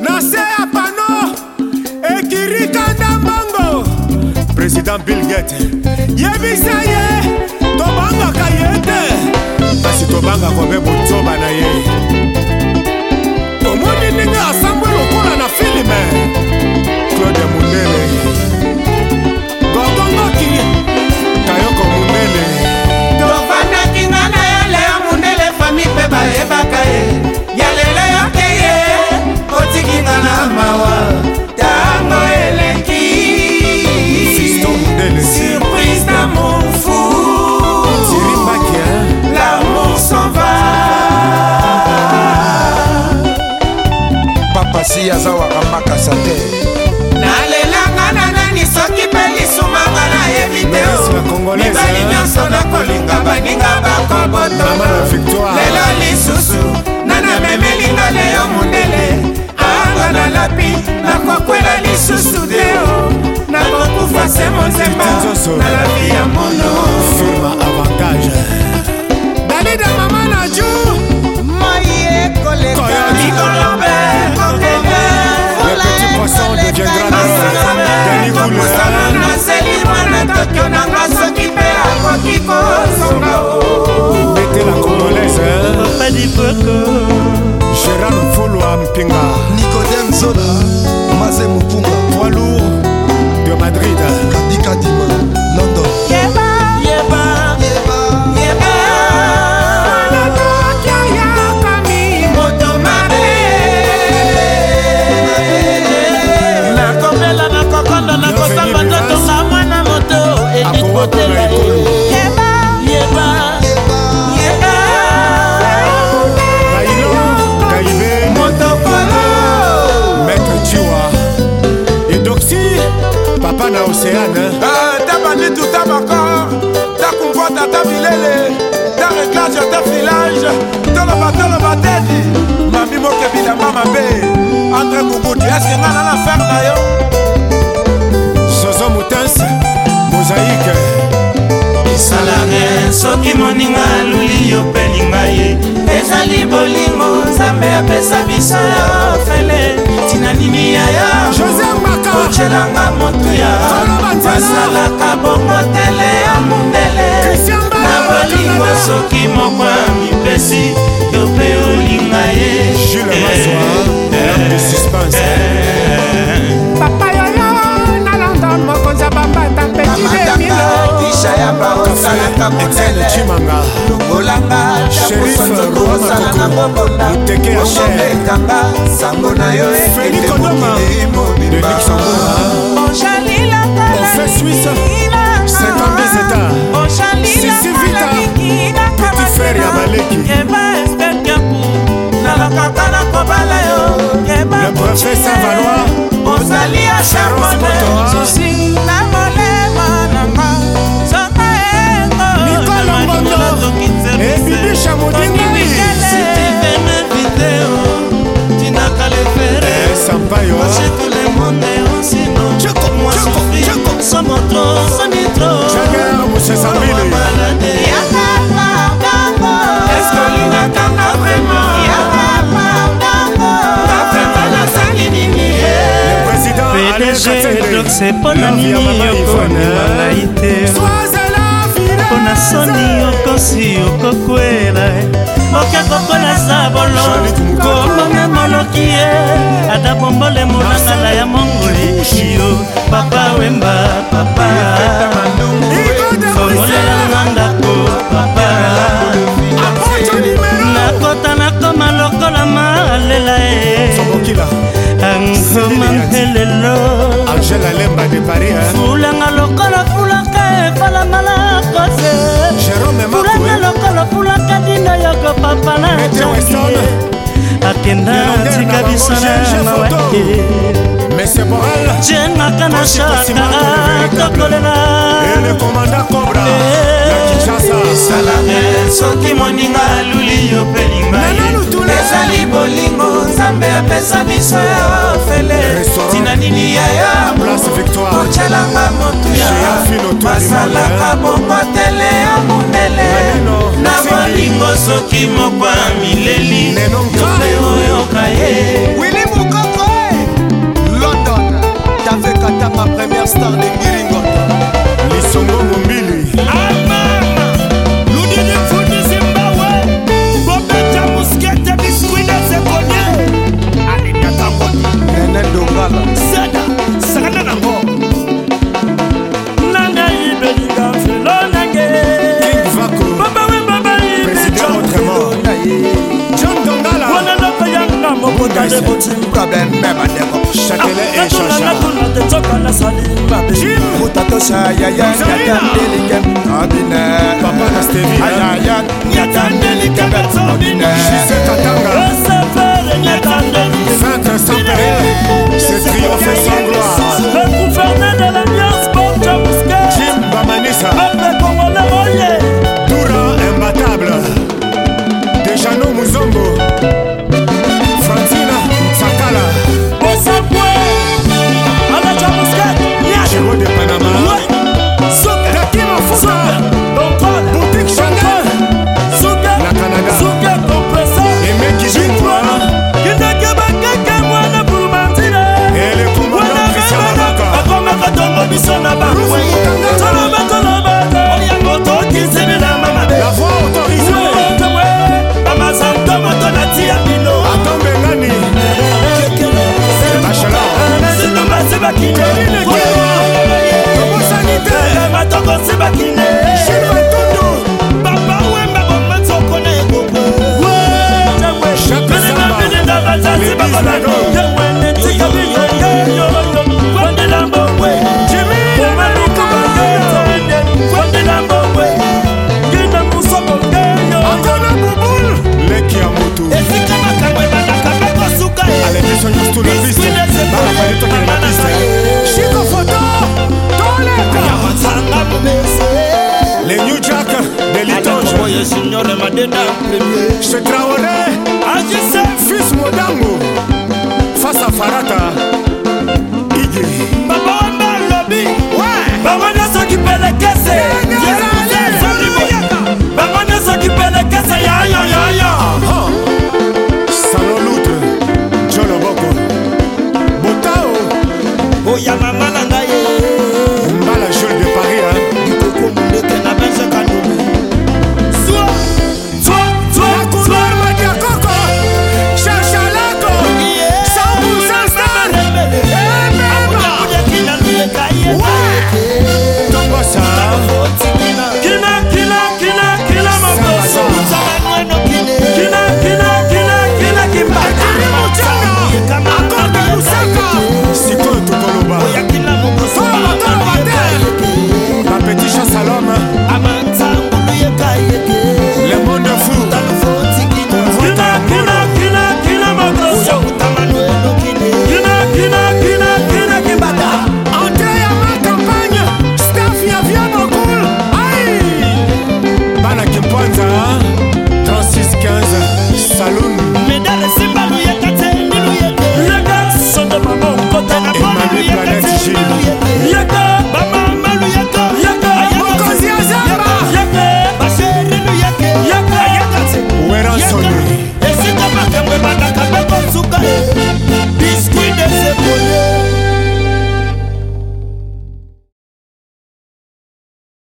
na se ya pano ekirikanda mbongo president bill gate yebisa ye tobangaka ye te kasi tobanga kobe botoba na ye monzembo na lavi ya mono firma avantage dalida mama na ju mai ekolekaikolobe kokende petit poisson deviendra danikulosana naseli mwana tokyo nanga soki mpe akoki kozonga o oh. betela congolaise papa dipoko gérard fulwa mpinga nicodem zola tata filage toloba toloba tedi mami moke bilamba mabe andre mugudu eske nga na na fere na yo zozo mutansi mosaike esalage soki moninga aluli yo mpe linga ye ezali bolingo nzambe apesa biso yo fele tina nini yaya ocelanga motuya basalaka bongo tele ya mondele bolingo soki moko ya mipesi yo mpe olinga ye papa yoyo na london mokonzi ya bambata mpetidemisha ya baosalaka motelelokimanga lokolanga daposonzokoosala na bobonda oshobekanga sango na yo ekete mokili se mpo na nini yokolela ngai te mpo na soni okosi okokwela moke koko naza bolo kobonga moloki ye ata bombole monangala ya mongoli yo papa wemba papa nakenda ntika bisana na wake jen makana shaka tokolela eh. salare soki moninga aluli yo mpe lingai ezali bolingo nzambe apesa biso ya ofele tina nini ya yamokotyelanga motu ya basalaka bongo tele ya mondele na bolingo soki moko ya mileli tatosha yaya nyatandelike ordine papa na stevi ayaya nyatandelike bet ordine Sainte Saint-Père, c'est triomphe sans gloire. Rwanda premier Che Traoré agissait fils Modango face à Farata Igé Baba Wanda Lobi ouais. Baba Wanda s'occupait les caisses Baba Wanda s'occupait les caisses ya ya ya ya oh. Salon Loutre Joloboko Botao Oh ya maman